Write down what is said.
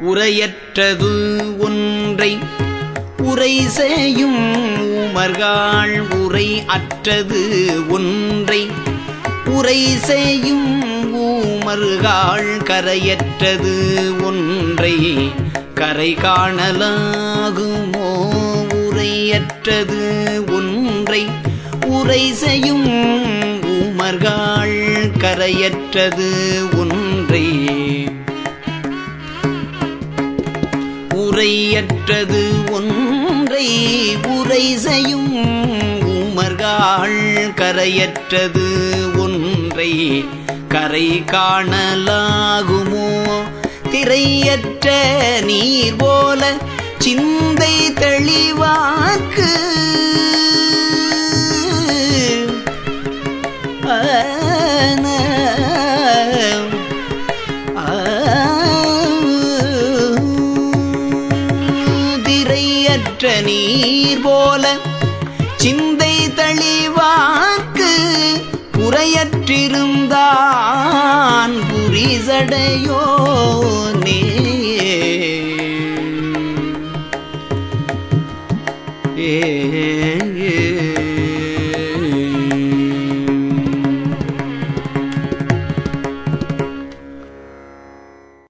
உரையற்றது ஒன்றை உரை செய்யும் உமர்காள் உரை அற்றது ஒன்றை உரை செய்யும் ஊமர்காள் கரையற்றது ஒன்றை கரை காணலாகுமோ? உரையற்றது ஒன்றை உரை செய்யும் உமர்காள் கரையற்றது ஒன்றை உரையற்றது ஒன்றை உரை செய்யும் உமர்காள் கரையற்றது ஒன்றை கரை காணலாகுமோ? திரையற்ற நீர் போல சிந்தை தெளிவாக்கு. திரையற்ற நீர் போல சிந்தை தளிவாக்கு குறையற்றிருந்தான் புரிசடையோ நே ஏ.